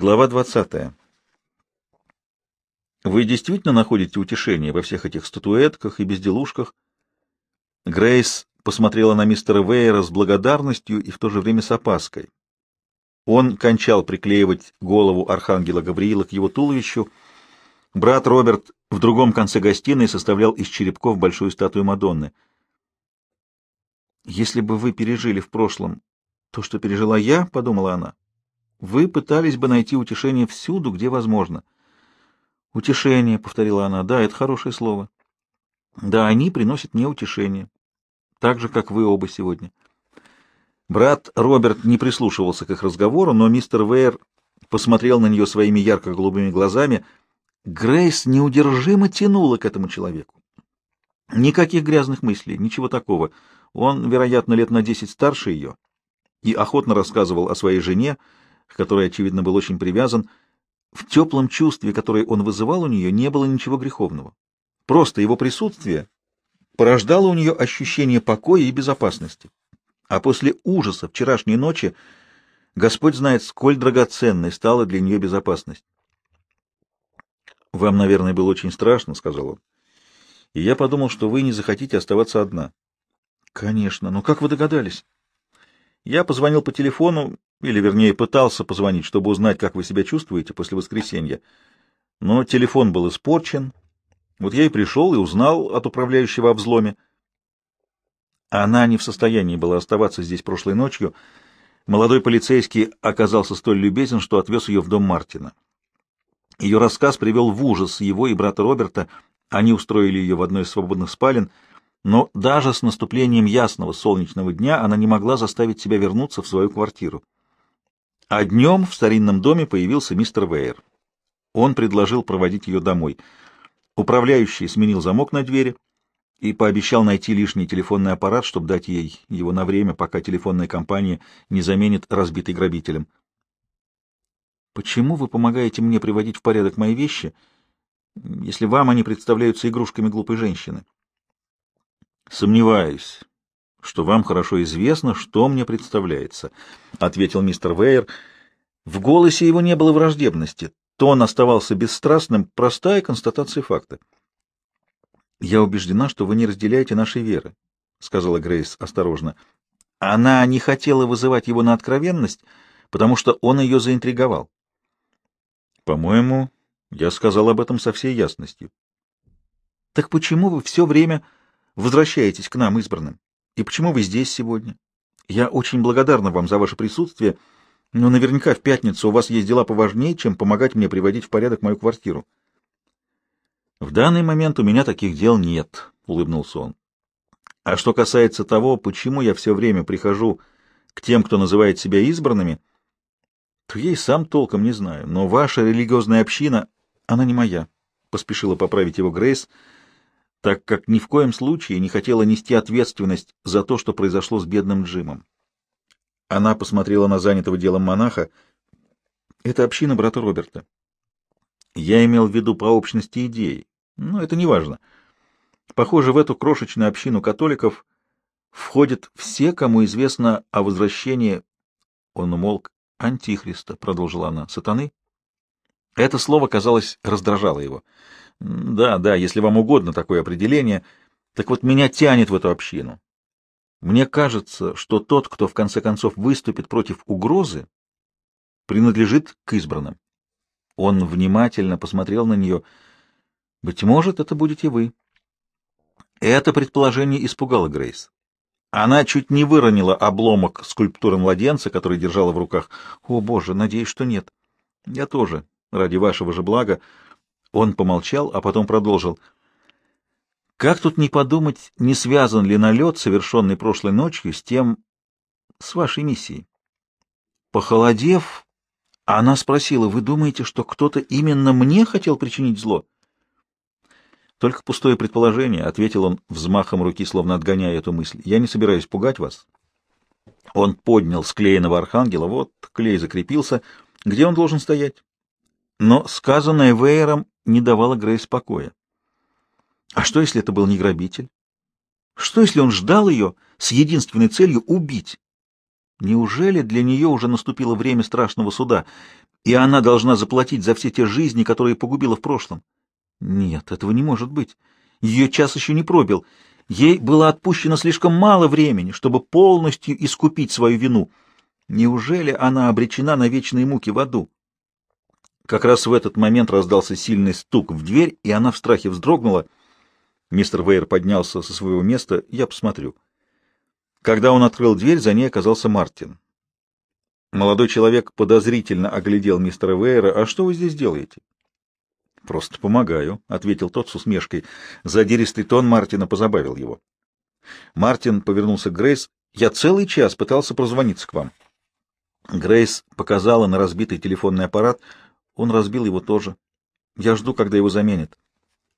Глава 20. Вы действительно находите утешение во всех этих статуэтках и безделушках? Грейс посмотрела на мистера Вейера с благодарностью и в то же время с опаской. Он кончал приклеивать голову архангела Гавриила к его туловищу. Брат Роберт в другом конце гостиной составлял из черепков большую статую Мадонны. «Если бы вы пережили в прошлом то, что пережила я, — подумала она, вы пытались бы найти утешение всюду, где возможно. Утешение, — повторила она, — да, это хорошее слово. Да, они приносят мне утешение, так же, как вы оба сегодня. Брат Роберт не прислушивался к их разговору, но мистер Вейер посмотрел на нее своими ярко-голубыми глазами. Грейс неудержимо тянула к этому человеку. Никаких грязных мыслей, ничего такого. Он, вероятно, лет на десять старше ее и охотно рассказывал о своей жене, который, очевидно, был очень привязан, в теплом чувстве, которое он вызывал у нее, не было ничего греховного. Просто его присутствие порождало у нее ощущение покоя и безопасности. А после ужаса вчерашней ночи Господь знает, сколь драгоценной стала для нее безопасность. «Вам, наверное, было очень страшно», — сказал он. «И я подумал, что вы не захотите оставаться одна». «Конечно. Но как вы догадались?» «Я позвонил по телефону или, вернее, пытался позвонить, чтобы узнать, как вы себя чувствуете после воскресенья. Но телефон был испорчен. Вот я и пришел и узнал от управляющего о взломе. Она не в состоянии была оставаться здесь прошлой ночью. Молодой полицейский оказался столь любезен, что отвез ее в дом Мартина. Ее рассказ привел в ужас его и брата Роберта. Они устроили ее в одной из свободных спален, но даже с наступлением ясного солнечного дня она не могла заставить себя вернуться в свою квартиру. А днем в старинном доме появился мистер Вейер. Он предложил проводить ее домой. Управляющий сменил замок на двери и пообещал найти лишний телефонный аппарат, чтобы дать ей его на время, пока телефонная компания не заменит разбитый грабителем. «Почему вы помогаете мне приводить в порядок мои вещи, если вам они представляются игрушками глупой женщины?» «Сомневаюсь, что вам хорошо известно, что мне представляется», — ответил мистер Вейер. В голосе его не было враждебности. Тон оставался бесстрастным, простая констатация факта. «Я убеждена, что вы не разделяете нашей веры», — сказала Грейс осторожно. Она не хотела вызывать его на откровенность, потому что он ее заинтриговал. «По-моему, я сказал об этом со всей ясностью». «Так почему вы все время возвращаетесь к нам, избранным?» И почему вы здесь сегодня? Я очень благодарна вам за ваше присутствие, но наверняка в пятницу у вас есть дела поважнее, чем помогать мне приводить в порядок мою квартиру. В данный момент у меня таких дел нет, улыбнулся он. А что касается того, почему я все время прихожу к тем, кто называет себя избранными, то я и сам толком не знаю, но ваша религиозная община, она не моя, поспешила поправить его Грейс так как ни в коем случае не хотела нести ответственность за то, что произошло с бедным Джимом. Она посмотрела на занятого делом монаха. «Это община брата Роберта». Я имел в виду по общности идей, но это не важно. Похоже, в эту крошечную общину католиков входят все, кому известно о возвращении, он умолк, антихриста, — продолжила она, — сатаны. Это слово, казалось, раздражало его. Да, да, если вам угодно такое определение. Так вот, меня тянет в эту общину. Мне кажется, что тот, кто в конце концов выступит против угрозы, принадлежит к избранным. Он внимательно посмотрел на нее. Быть может, это будете вы. Это предположение испугало Грейс. Она чуть не выронила обломок скульптуры младенца, который держала в руках. О, боже, надеюсь, что нет. Я тоже, ради вашего же блага. Он помолчал, а потом продолжил. Как тут не подумать, не связан ли налет, совершенный прошлой ночью, с тем... с вашей миссией? Похолодев, она спросила, вы думаете, что кто-то именно мне хотел причинить зло? Только пустое предположение, — ответил он взмахом руки, словно отгоняя эту мысль. Я не собираюсь пугать вас. Он поднял склеенного архангела, вот клей закрепился, где он должен стоять. Но сказанное Вейером не давала Грейс покоя. А что, если это был не грабитель? Что, если он ждал ее с единственной целью убить? Неужели для нее уже наступило время страшного суда, и она должна заплатить за все те жизни, которые погубила в прошлом? Нет, этого не может быть. Ее час еще не пробил. Ей было отпущено слишком мало времени, чтобы полностью искупить свою вину. Неужели она обречена на вечные муки в аду? Как раз в этот момент раздался сильный стук в дверь, и она в страхе вздрогнула. Мистер Вейер поднялся со своего места. «Я посмотрю». Когда он открыл дверь, за ней оказался Мартин. Молодой человек подозрительно оглядел мистера Вейера. «А что вы здесь делаете?» «Просто помогаю», — ответил тот с усмешкой. Задиристый тон Мартина позабавил его. Мартин повернулся к Грейс. «Я целый час пытался прозвониться к вам». Грейс показала на разбитый телефонный аппарат. Он разбил его тоже. Я жду, когда его заменят.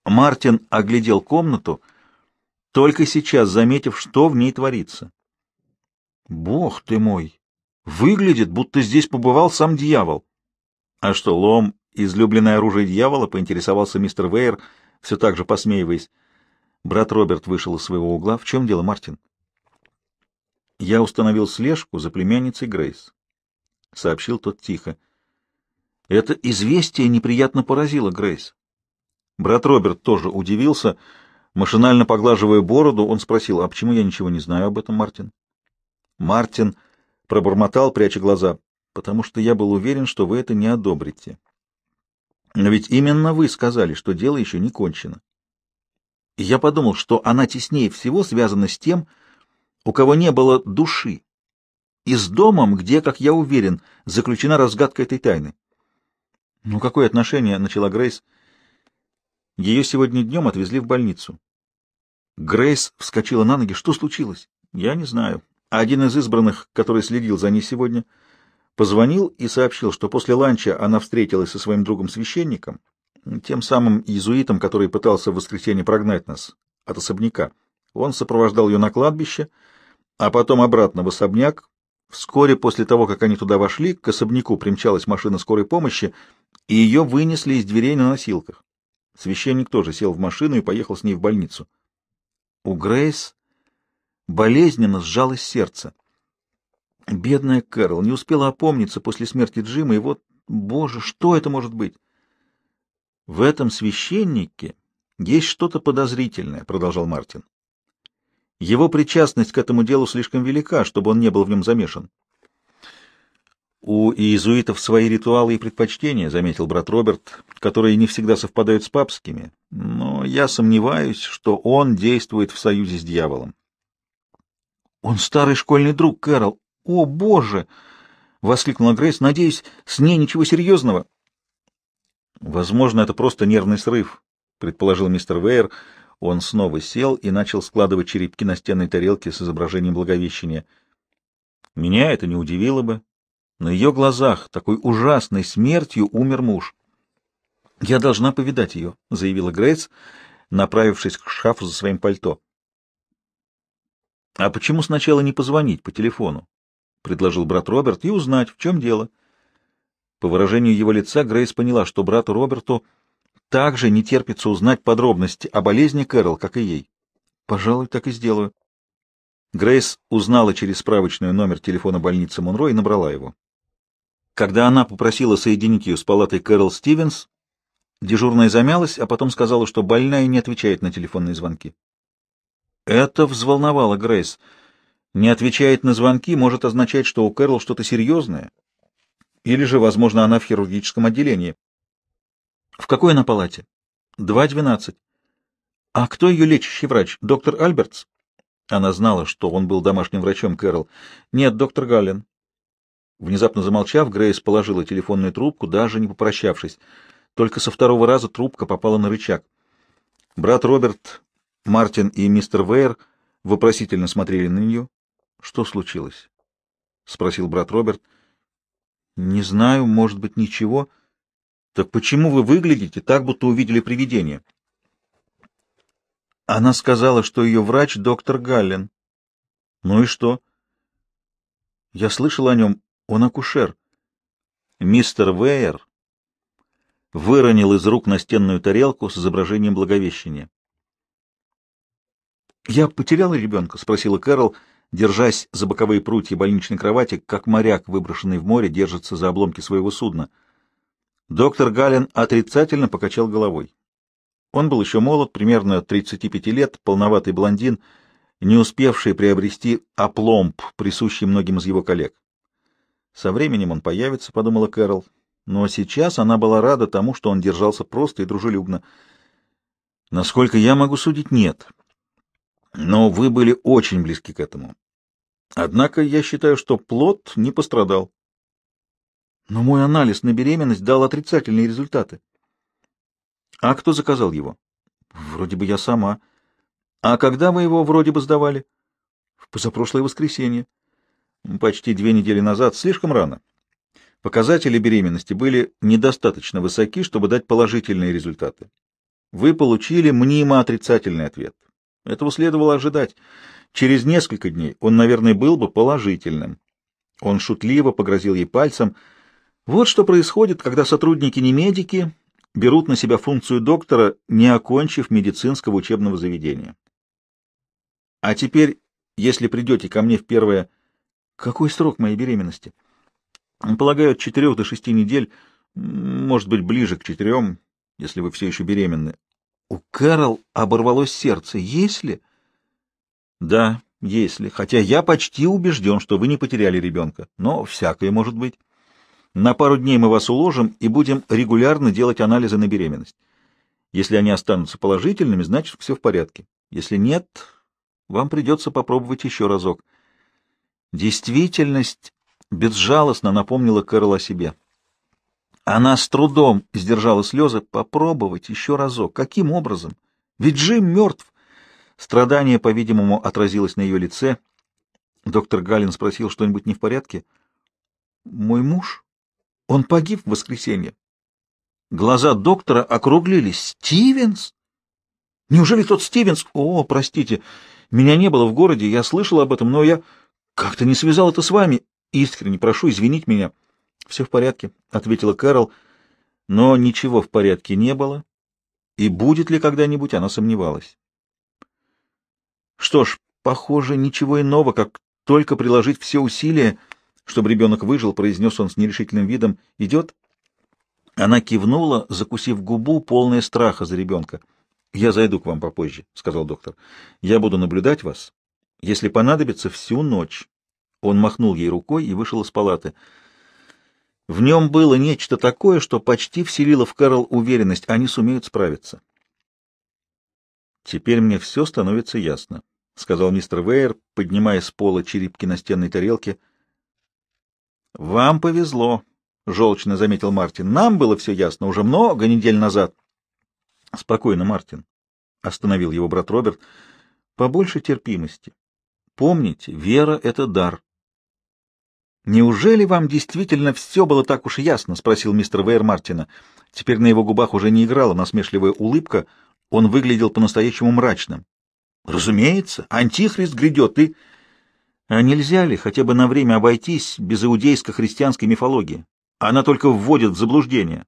Мартин оглядел комнату, только сейчас заметив, что в ней творится. «Бог ты мой! Выглядит, будто здесь побывал сам дьявол!» «А что, лом — излюбленное оружие дьявола?» — поинтересовался мистер Вейер, все так же посмеиваясь. Брат Роберт вышел из своего угла. «В чем дело, Мартин?» «Я установил слежку за племянницей Грейс», — сообщил тот тихо. Это известие неприятно поразило Грейс. Брат Роберт тоже удивился. Машинально поглаживая бороду, он спросил, «А почему я ничего не знаю об этом, Мартин?» Мартин пробормотал, пряча глаза, «Потому что я был уверен, что вы это не одобрите. Но ведь именно вы сказали, что дело еще не кончено». И я подумал, что она теснее всего связана с тем, у кого не было души, и с домом, где, как я уверен, заключена разгадка этой тайны. «Ну, какое отношение?» — начала Грейс. Ее сегодня днем отвезли в больницу. Грейс вскочила на ноги. Что случилось? Я не знаю. Один из избранных, который следил за ней сегодня, позвонил и сообщил, что после ланча она встретилась со своим другом-священником, тем самым иезуитом, который пытался в воскресенье прогнать нас от особняка. Он сопровождал ее на кладбище, а потом обратно в особняк. Вскоре после того, как они туда вошли, к особняку примчалась машина скорой помощи — и ее вынесли из дверей на носилках. Священник тоже сел в машину и поехал с ней в больницу. У Грейс болезненно сжалось сердце. Бедная Кэрол не успела опомниться после смерти Джима, и вот, боже, что это может быть? В этом священнике есть что-то подозрительное, продолжал Мартин. Его причастность к этому делу слишком велика, чтобы он не был в нем замешан. У иезуитов свои ритуалы и предпочтения, заметил брат Роберт, которые не всегда совпадают с папскими, но я сомневаюсь, что он действует в союзе с дьяволом. Он старый школьный друг, Кэрол. О, боже! воскликнула Грейс. Надеюсь, с ней ничего серьезного. Возможно, это просто нервный срыв, предположил мистер Вейер. Он снова сел и начал складывать черепки на стенной тарелке с изображением Благовещения. Меня это не удивило бы, на ее глазах, такой ужасной смертью, умер муж. «Я должна повидать ее», — заявила Грейс, направившись к шкафу за своим пальто. «А почему сначала не позвонить по телефону?» — предложил брат Роберт, — «и узнать, в чем дело». По выражению его лица Грейс поняла, что брату Роберту также не терпится узнать подробности о болезни Кэрол, как и ей. «Пожалуй, так и сделаю». Грейс узнала через справочную номер телефона больницы Монро и набрала его. Когда она попросила соединить ее с палатой Кэрол Стивенс, дежурная замялась, а потом сказала, что больная не отвечает на телефонные звонки. Это взволновало Грейс. Не отвечает на звонки может означать, что у Кэрол что-то серьезное, или же, возможно, она в хирургическом отделении. В какой она палате? 2.12. А кто ее лечащий врач? Доктор Альбертс? Она знала, что он был домашним врачом Кэрол. Нет, доктор Галлен. Внезапно замолчав, Грейс положила телефонную трубку, даже не попрощавшись. Только со второго раза трубка попала на рычаг. Брат Роберт, Мартин и мистер Вейер вопросительно смотрели на нее. — Что случилось? — спросил брат Роберт. — Не знаю, может быть, ничего. — Так почему вы выглядите так, будто увидели привидение? Она сказала, что ее врач — доктор Галлен. — Ну и что? — Я слышал о нем. Он акушер. Мистер Вейер выронил из рук настенную тарелку с изображением Благовещения. «Я потеряла ребенка?» — спросила Кэрол, держась за боковые прутья больничной кровати, как моряк, выброшенный в море, держится за обломки своего судна. Доктор Галин отрицательно покачал головой. Он был еще молод, примерно 35 лет, полноватый блондин, не успевший приобрести опломб, присущий многим из его коллег. Со временем он появится, — подумала Кэрол. Но сейчас она была рада тому, что он держался просто и дружелюбно. Насколько я могу судить, нет. Но вы были очень близки к этому. Однако я считаю, что плод не пострадал. Но мой анализ на беременность дал отрицательные результаты. А кто заказал его? Вроде бы я сама. А когда вы его вроде бы сдавали? В позапрошлое воскресенье почти две недели назад, слишком рано. Показатели беременности были недостаточно высоки, чтобы дать положительные результаты. Вы получили мнимо отрицательный ответ. Этого следовало ожидать. Через несколько дней он, наверное, был бы положительным. Он шутливо погрозил ей пальцем. Вот что происходит, когда сотрудники не медики берут на себя функцию доктора, не окончив медицинского учебного заведения. А теперь, если придете ко мне в первое какой срок моей беременности? Полагаю, от четырех до шести недель, может быть, ближе к четырем, если вы все еще беременны. У Кэрол оборвалось сердце. Если? Да, если. Хотя я почти убежден, что вы не потеряли ребенка. Но всякое может быть. На пару дней мы вас уложим и будем регулярно делать анализы на беременность. Если они останутся положительными, значит, все в порядке. Если нет, вам придется попробовать еще разок. Действительность безжалостно напомнила Кэрол о себе. Она с трудом сдержала слезы. Попробовать еще разок. Каким образом? Ведь Джим мертв. Страдание, по-видимому, отразилось на ее лице. Доктор Галин спросил, что-нибудь не в порядке? «Мой муж? Он погиб в воскресенье». Глаза доктора округлились. «Стивенс? Неужели тот Стивенс? О, простите, меня не было в городе, я слышал об этом, но я...» Как-то не связал это с вами. Искренне прошу извинить меня. Все в порядке, ответила Кэрол, но ничего в порядке не было, и будет ли когда-нибудь, она сомневалась. Что ж, похоже, ничего иного, как только приложить все усилия, чтобы ребенок выжил, произнес он с нерешительным видом. Идет? Она кивнула, закусив губу, полная страха за ребенка. — Я зайду к вам попозже, — сказал доктор. — Я буду наблюдать вас если понадобится, всю ночь. Он махнул ей рукой и вышел из палаты. В нем было нечто такое, что почти вселило в Карл уверенность, они сумеют справиться. «Теперь мне все становится ясно», — сказал мистер Вейер, поднимая с пола черепки на стенной тарелке. «Вам повезло», — желчно заметил Мартин. «Нам было все ясно уже много недель назад». «Спокойно, Мартин», — остановил его брат Роберт. «Побольше терпимости. Помните, вера — это дар. «Неужели вам действительно все было так уж ясно?» — спросил мистер Вейер Мартина. Теперь на его губах уже не играла насмешливая улыбка, он выглядел по-настоящему мрачным. «Разумеется, антихрист грядет, и...» А нельзя ли хотя бы на время обойтись без иудейско-христианской мифологии? Она только вводит в заблуждение.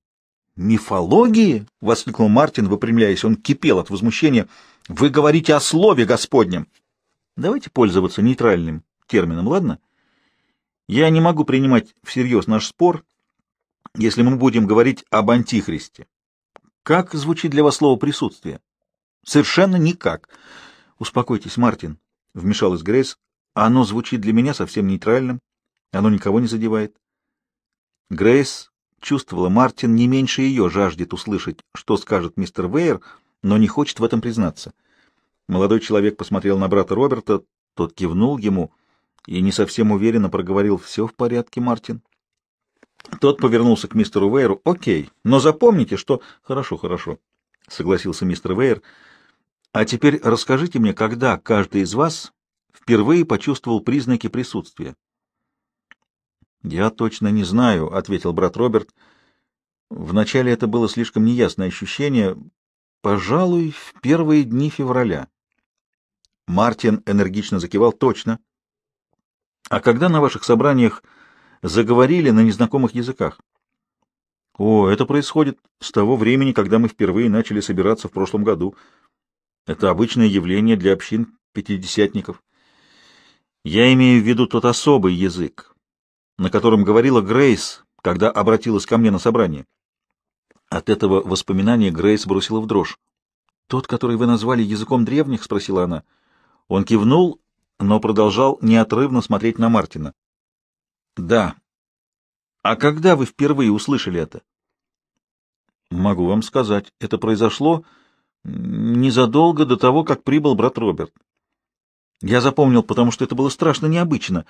«Мифологии?» — воскликнул Мартин, выпрямляясь. Он кипел от возмущения. «Вы говорите о слове Господнем!» Давайте пользоваться нейтральным термином, ладно? Я не могу принимать всерьез наш спор, если мы будем говорить об антихристе. Как звучит для вас слово «присутствие»? Совершенно никак. Успокойтесь, Мартин, — вмешалась Грейс. Оно звучит для меня совсем нейтральным. Оно никого не задевает. Грейс чувствовала, Мартин не меньше ее жаждет услышать, что скажет мистер Вейер, но не хочет в этом признаться. Молодой человек посмотрел на брата Роберта, тот кивнул ему и не совсем уверенно проговорил «Все в порядке, Мартин». Тот повернулся к мистеру Вейру «Окей, но запомните, что...» «Хорошо, хорошо», — согласился мистер Вейер. «А теперь расскажите мне, когда каждый из вас впервые почувствовал признаки присутствия?» «Я точно не знаю», — ответил брат Роберт. «Вначале это было слишком неясное ощущение. Пожалуй, в первые дни февраля». Мартин энергично закивал точно. А когда на ваших собраниях заговорили на незнакомых языках? О, это происходит с того времени, когда мы впервые начали собираться в прошлом году. Это обычное явление для общин пятидесятников. Я имею в виду тот особый язык, на котором говорила Грейс, когда обратилась ко мне на собрание. От этого воспоминания Грейс бросила в дрожь. «Тот, который вы назвали языком древних?» — спросила она. — он кивнул, но продолжал неотрывно смотреть на Мартина. «Да. А когда вы впервые услышали это?» «Могу вам сказать. Это произошло незадолго до того, как прибыл брат Роберт. Я запомнил, потому что это было страшно необычно.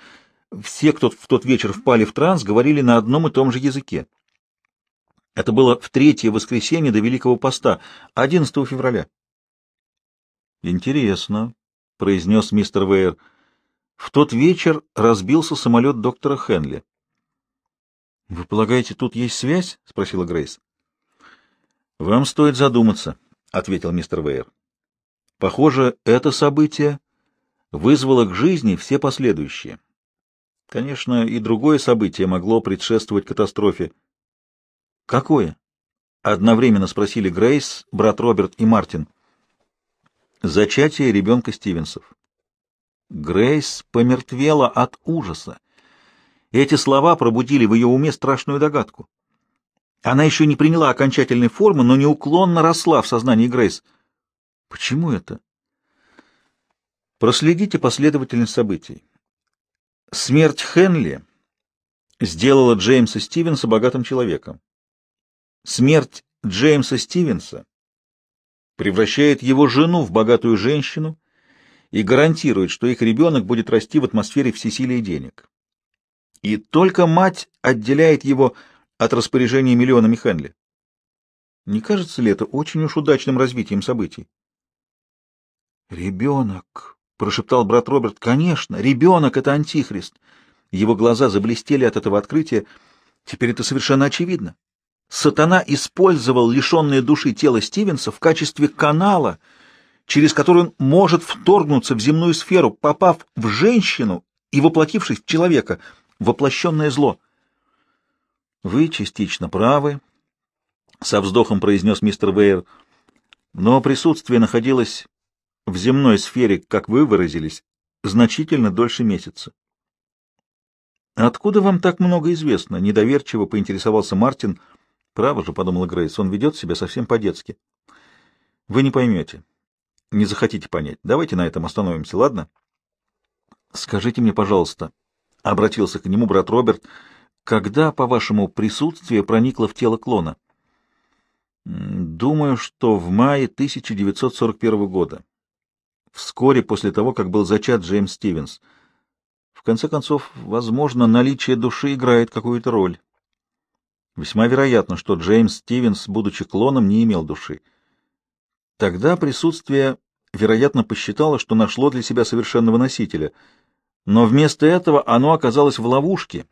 Все, кто в тот вечер впали в транс, говорили на одном и том же языке. Это было в третье воскресенье до Великого Поста, 11 февраля. Интересно, — произнес мистер Вейер. В тот вечер разбился самолет доктора Хенли. — Вы полагаете, тут есть связь? — спросила Грейс. — Вам стоит задуматься, — ответил мистер Вейер. — Похоже, это событие вызвало к жизни все последующие. Конечно, и другое событие могло предшествовать катастрофе. — Какое? — одновременно спросили Грейс, брат Роберт и Мартин. — Зачатие ребенка Стивенсов. Грейс помертвела от ужаса. Эти слова пробудили в ее уме страшную догадку. Она еще не приняла окончательной формы, но неуклонно росла в сознании Грейс. Почему это? Проследите последовательность событий. Смерть Хенли сделала Джеймса Стивенса богатым человеком. Смерть Джеймса Стивенса превращает его жену в богатую женщину и гарантирует, что их ребенок будет расти в атмосфере всесилия денег. И только мать отделяет его от распоряжения миллионами Хенли. Не кажется ли это очень уж удачным развитием событий? «Ребенок», — прошептал брат Роберт, — «конечно, ребенок — это антихрист». Его глаза заблестели от этого открытия. Теперь это совершенно очевидно. Сатана использовал лишенное души тело Стивенса в качестве канала, через который он может вторгнуться в земную сферу, попав в женщину и воплотившись в человека, воплощенное зло. «Вы частично правы», — со вздохом произнес мистер Вейер, «но присутствие находилось в земной сфере, как вы выразились, значительно дольше месяца». «Откуда вам так много известно?» — недоверчиво поинтересовался Мартин — «Право же», — подумала Грейс, — «он ведет себя совсем по-детски». «Вы не поймете. Не захотите понять. Давайте на этом остановимся, ладно?» «Скажите мне, пожалуйста», — обратился к нему брат Роберт, — «когда, по-вашему, присутствие проникло в тело клона?» «Думаю, что в мае 1941 года, вскоре после того, как был зачат Джеймс Стивенс. В конце концов, возможно, наличие души играет какую-то роль». Весьма вероятно, что Джеймс Стивенс, будучи клоном, не имел души. Тогда присутствие, вероятно, посчитало, что нашло для себя совершенного носителя, но вместо этого оно оказалось в ловушке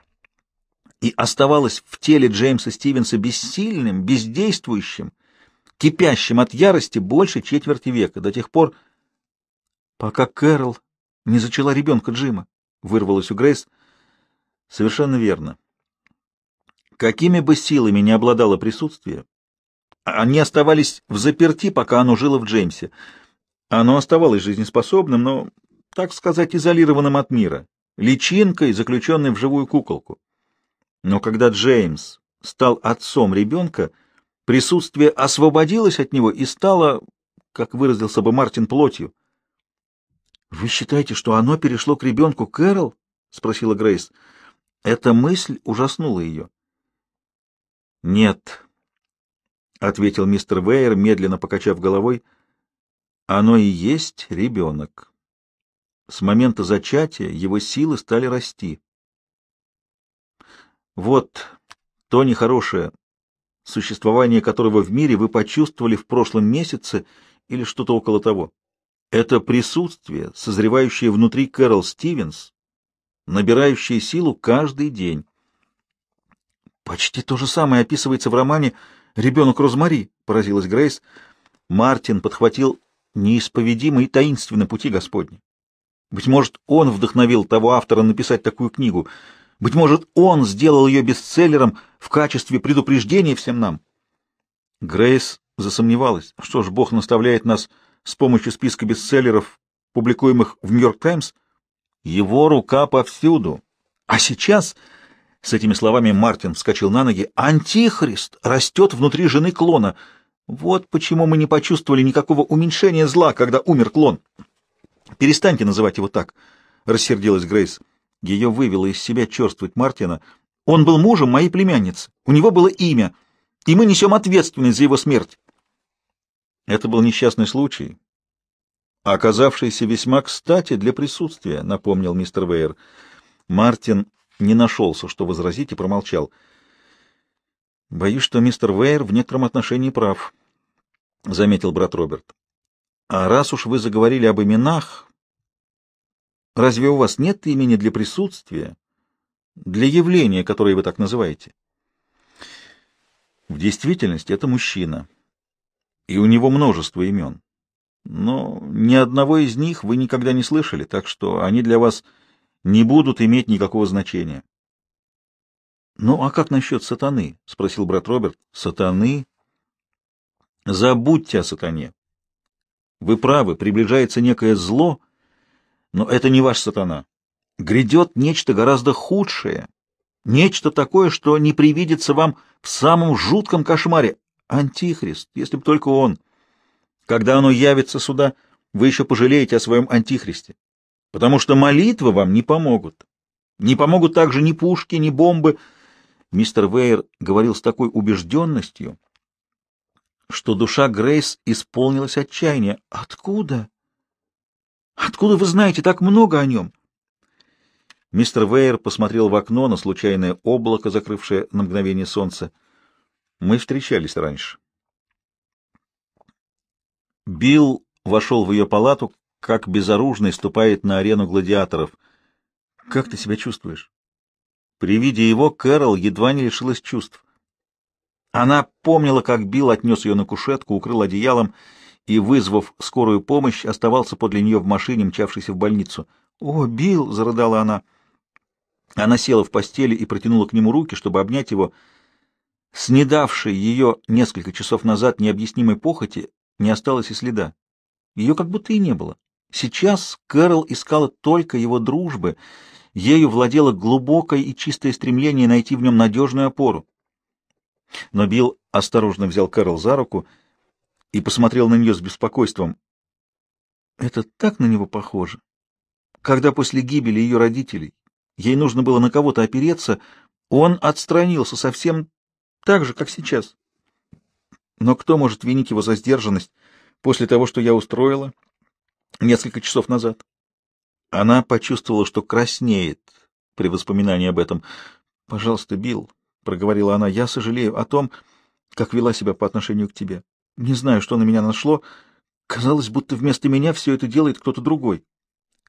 и оставалось в теле Джеймса Стивенса бессильным, бездействующим, кипящим от ярости больше четверти века, до тех пор, пока Кэрол не зачала ребенка Джима, — вырвалась у Грейс. — Совершенно верно. Какими бы силами ни обладало присутствие, они оставались в заперти, пока оно жило в Джеймсе. Оно оставалось жизнеспособным, но, так сказать, изолированным от мира, личинкой, заключенной в живую куколку. Но когда Джеймс стал отцом ребенка, присутствие освободилось от него и стало, как выразился бы Мартин, плотью. — Вы считаете, что оно перешло к ребенку Кэрол? — спросила Грейс. Эта мысль ужаснула ее. «Нет», — ответил мистер Вейер, медленно покачав головой, — «оно и есть ребенок. С момента зачатия его силы стали расти». «Вот то нехорошее, существование которого в мире вы почувствовали в прошлом месяце или что-то около того. Это присутствие, созревающее внутри Кэрол Стивенс, набирающее силу каждый день». Почти то же самое описывается в романе «Ребенок Розмари», — поразилась Грейс. Мартин подхватил неисповедимые и таинственные пути Господни. Быть может, он вдохновил того автора написать такую книгу. Быть может, он сделал ее бестселлером в качестве предупреждения всем нам. Грейс засомневалась. Что ж, Бог наставляет нас с помощью списка бестселлеров, публикуемых в «Нью-Йорк Таймс»? Его рука повсюду. А сейчас... С этими словами Мартин вскочил на ноги. «Антихрист растет внутри жены клона. Вот почему мы не почувствовали никакого уменьшения зла, когда умер клон». «Перестаньте называть его так», — рассердилась Грейс. Ее вывело из себя черствость Мартина. «Он был мужем моей племянницы. У него было имя, и мы несем ответственность за его смерть». Это был несчастный случай, оказавшийся весьма кстати для присутствия, — напомнил мистер Вейер. Мартин не нашелся, что возразить, и промолчал. «Боюсь, что мистер Вейер в некотором отношении прав», — заметил брат Роберт. «А раз уж вы заговорили об именах, разве у вас нет имени для присутствия, для явления, которое вы так называете?» В действительности это мужчина, и у него множество имен. Но ни одного из них вы никогда не слышали, так что они для вас не будут иметь никакого значения. — Ну а как насчет сатаны? — спросил брат Роберт. — Сатаны? — Забудьте о сатане. Вы правы, приближается некое зло, но это не ваш сатана. Грядет нечто гораздо худшее, нечто такое, что не привидится вам в самом жутком кошмаре. Антихрист, если бы только он. Когда оно явится сюда, вы еще пожалеете о своем антихристе потому что молитвы вам не помогут. Не помогут также ни пушки, ни бомбы. Мистер Вейер говорил с такой убежденностью, что душа Грейс исполнилась отчаяния. «Откуда? Откуда вы знаете так много о нем?» Мистер Вейер посмотрел в окно на случайное облако, закрывшее на мгновение солнце. «Мы встречались раньше». Билл вошел в ее палату, как безоружный ступает на арену гладиаторов. «Как ты себя чувствуешь?» При виде его Кэрол едва не лишилась чувств. Она помнила, как Билл отнес ее на кушетку, укрыл одеялом и, вызвав скорую помощь, оставался подле нее в машине, мчавшейся в больницу. «О, Билл!» — зарыдала она. Она села в постели и протянула к нему руки, чтобы обнять его. Снедавшей ее несколько часов назад необъяснимой похоти не осталось и следа. Ее как будто и не было. Сейчас Кэрол искала только его дружбы, ею владело глубокое и чистое стремление найти в нем надежную опору. Но Билл осторожно взял Кэрол за руку и посмотрел на нее с беспокойством. Это так на него похоже. Когда после гибели ее родителей ей нужно было на кого-то опереться, он отстранился совсем так же, как сейчас. Но кто может винить его за сдержанность после того, что я устроила несколько часов назад. Она почувствовала, что краснеет при воспоминании об этом. «Пожалуйста, Билл», — проговорила она, — «я сожалею о том, как вела себя по отношению к тебе. Не знаю, что на меня нашло. Казалось, будто вместо меня все это делает кто-то другой».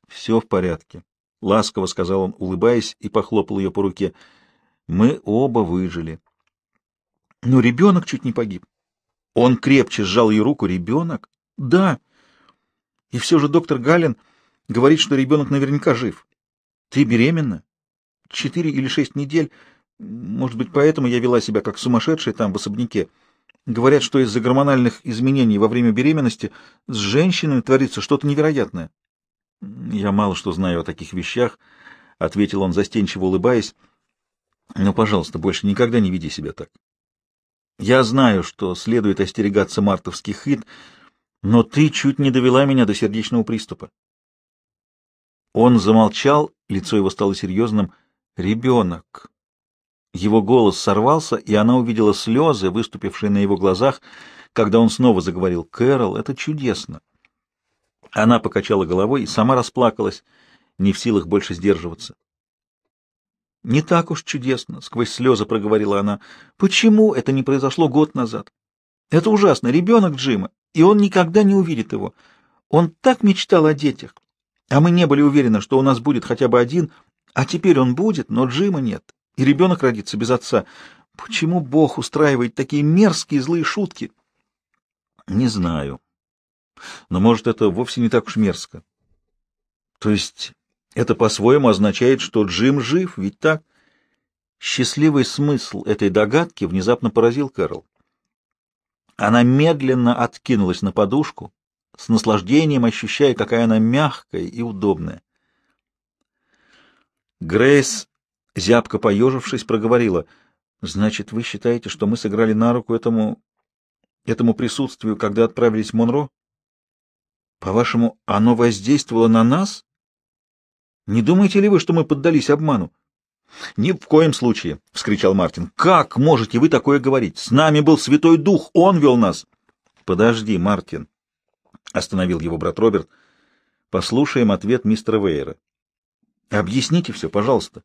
«Все в порядке», — ласково сказал он, улыбаясь, и похлопал ее по руке. «Мы оба выжили». «Но ребенок чуть не погиб». Он крепче сжал ее руку. «Ребенок?» «Да». И все же доктор Галин говорит, что ребенок наверняка жив. Ты беременна? Четыре или шесть недель. Может быть, поэтому я вела себя как сумасшедшая там в особняке. Говорят, что из-за гормональных изменений во время беременности с женщинами творится что-то невероятное. Я мало что знаю о таких вещах, — ответил он, застенчиво улыбаясь. Но, пожалуйста, больше никогда не веди себя так. Я знаю, что следует остерегаться мартовских хит, — но ты чуть не довела меня до сердечного приступа. Он замолчал, лицо его стало серьезным. «Ребенок!» Его голос сорвался, и она увидела слезы, выступившие на его глазах, когда он снова заговорил. «Кэрол, это чудесно!» Она покачала головой и сама расплакалась, не в силах больше сдерживаться. «Не так уж чудесно!» — сквозь слезы проговорила она. «Почему это не произошло год назад? Это ужасно! Ребенок Джима! и он никогда не увидит его. Он так мечтал о детях, а мы не были уверены, что у нас будет хотя бы один, а теперь он будет, но Джима нет, и ребенок родится без отца. Почему Бог устраивает такие мерзкие злые шутки? Не знаю. Но, может, это вовсе не так уж мерзко. То есть это по-своему означает, что Джим жив, ведь так? Счастливый смысл этой догадки внезапно поразил Кэрол. Она медленно откинулась на подушку, с наслаждением ощущая, какая она мягкая и удобная. Грейс, зябко поежившись, проговорила, «Значит, вы считаете, что мы сыграли на руку этому... этому присутствию, когда отправились в Монро? По-вашему, оно воздействовало на нас? Не думаете ли вы, что мы поддались обману?» «Ни в коем случае!» — вскричал Мартин. «Как можете вы такое говорить? С нами был Святой Дух, он вел нас!» «Подожди, Мартин!» — остановил его брат Роберт. «Послушаем ответ мистера Вейера. Объясните все, пожалуйста».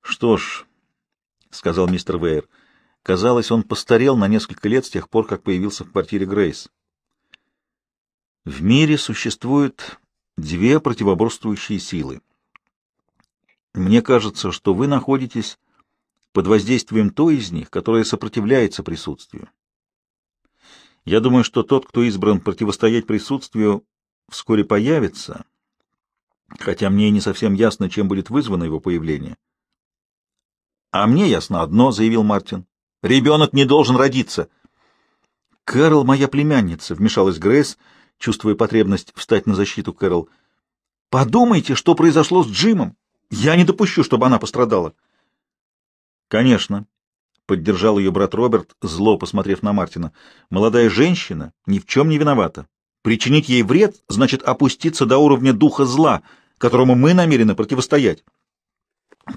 «Что ж», — сказал мистер Вейер, — «казалось, он постарел на несколько лет с тех пор, как появился в квартире Грейс. В мире существуют две противоборствующие силы. Мне кажется, что вы находитесь под воздействием той из них, которая сопротивляется присутствию. Я думаю, что тот, кто избран противостоять присутствию, вскоре появится, хотя мне и не совсем ясно, чем будет вызвано его появление. «А мне ясно одно», — заявил Мартин. «Ребенок не должен родиться». «Кэрол моя племянница», — вмешалась Грейс, чувствуя потребность встать на защиту Кэрол. «Подумайте, что произошло с Джимом. Я не допущу, чтобы она пострадала. Конечно, поддержал ее брат Роберт, зло посмотрев на Мартина. Молодая женщина ни в чем не виновата. Причинить ей вред значит опуститься до уровня духа зла, которому мы намерены противостоять.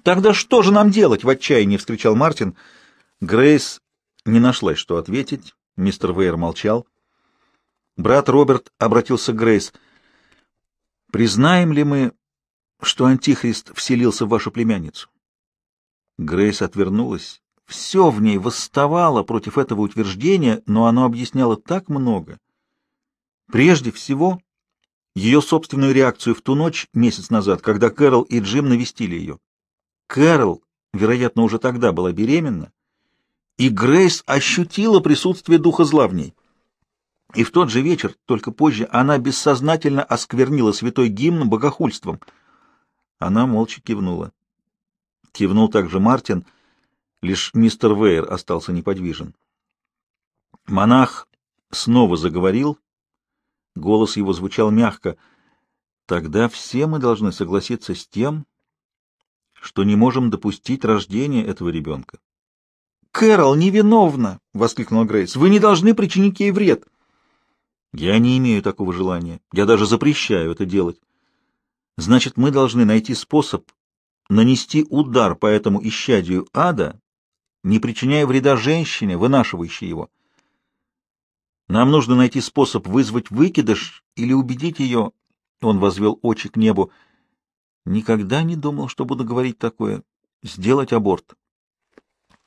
Тогда что же нам делать? в отчаянии вскричал Мартин. Грейс не нашлась, что ответить. Мистер Вейер молчал. Брат Роберт обратился к Грейс. Признаем ли мы, что Антихрист вселился в вашу племянницу. Грейс отвернулась. Все в ней восставало против этого утверждения, но оно объясняло так много. Прежде всего, ее собственную реакцию в ту ночь, месяц назад, когда Кэрол и Джим навестили ее. Кэрол, вероятно, уже тогда была беременна, и Грейс ощутила присутствие духа зла в ней. И в тот же вечер, только позже, она бессознательно осквернила святой гимн богохульством — она молча кивнула. Кивнул также Мартин, лишь мистер Вейер остался неподвижен. Монах снова заговорил, голос его звучал мягко. Тогда все мы должны согласиться с тем, что не можем допустить рождения этого ребенка. «Кэрол невиновна!» — воскликнул Грейс. «Вы не должны причинить ей вред!» «Я не имею такого желания. Я даже запрещаю это делать. Значит, мы должны найти способ нанести удар по этому исчадию ада, не причиняя вреда женщине, вынашивающей его. Нам нужно найти способ вызвать выкидыш или убедить ее, — он возвел очи к небу, — никогда не думал, что буду говорить такое, сделать аборт.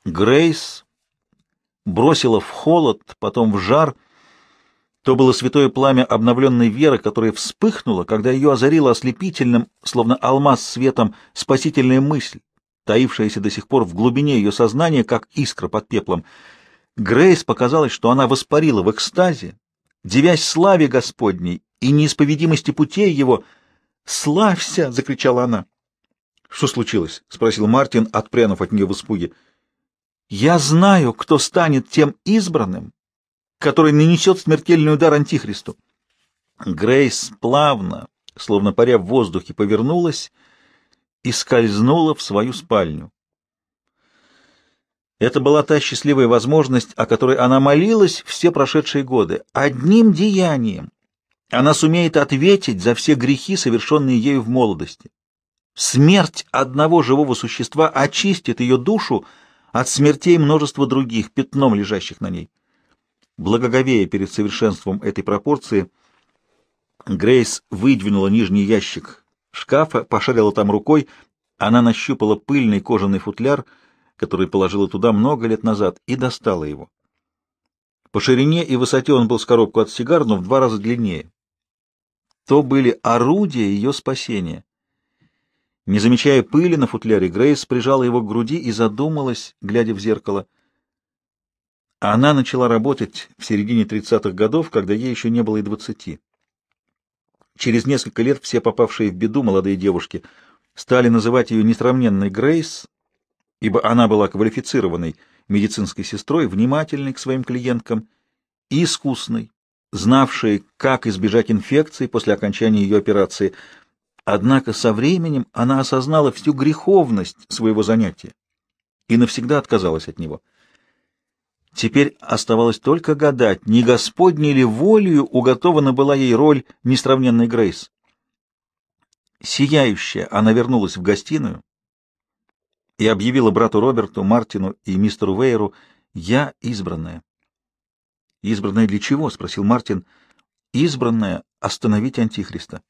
Грейс бросила в холод, потом в жар, то было святое пламя обновленной веры, которое вспыхнуло, когда ее озарила ослепительным, словно алмаз светом, спасительная мысль, таившаяся до сих пор в глубине ее сознания, как искра под пеплом. Грейс показалось, что она воспарила в экстазе, девясь славе Господней и неисповедимости путей его. «Славься!» — закричала она. «Что случилось?» — спросил Мартин, отпрянув от нее в испуге. «Я знаю, кто станет тем избранным, который нанесет смертельный удар Антихристу. Грейс плавно, словно паря в воздухе, повернулась и скользнула в свою спальню. Это была та счастливая возможность, о которой она молилась все прошедшие годы. Одним деянием она сумеет ответить за все грехи, совершенные ею в молодости. Смерть одного живого существа очистит ее душу от смертей множества других, пятном лежащих на ней. Благоговея перед совершенством этой пропорции, Грейс выдвинула нижний ящик шкафа, пошарила там рукой, она нащупала пыльный кожаный футляр, который положила туда много лет назад, и достала его. По ширине и высоте он был с коробку от сигар, но в два раза длиннее. То были орудия ее спасения. Не замечая пыли на футляре, Грейс прижала его к груди и задумалась, глядя в зеркало — она начала работать в середине 30-х годов, когда ей еще не было и 20. Через несколько лет все попавшие в беду молодые девушки стали называть ее несравненной Грейс, ибо она была квалифицированной медицинской сестрой, внимательной к своим клиенткам и искусной, знавшей, как избежать инфекции после окончания ее операции. Однако со временем она осознала всю греховность своего занятия и навсегда отказалась от него. Теперь оставалось только гадать, не Господней ли волею уготована была ей роль несравненной Грейс. Сияющая, она вернулась в гостиную и объявила брату Роберту, Мартину и мистеру Вейеру «Я избранная». «Избранная для чего?» — спросил Мартин. «Избранная остановить Антихриста».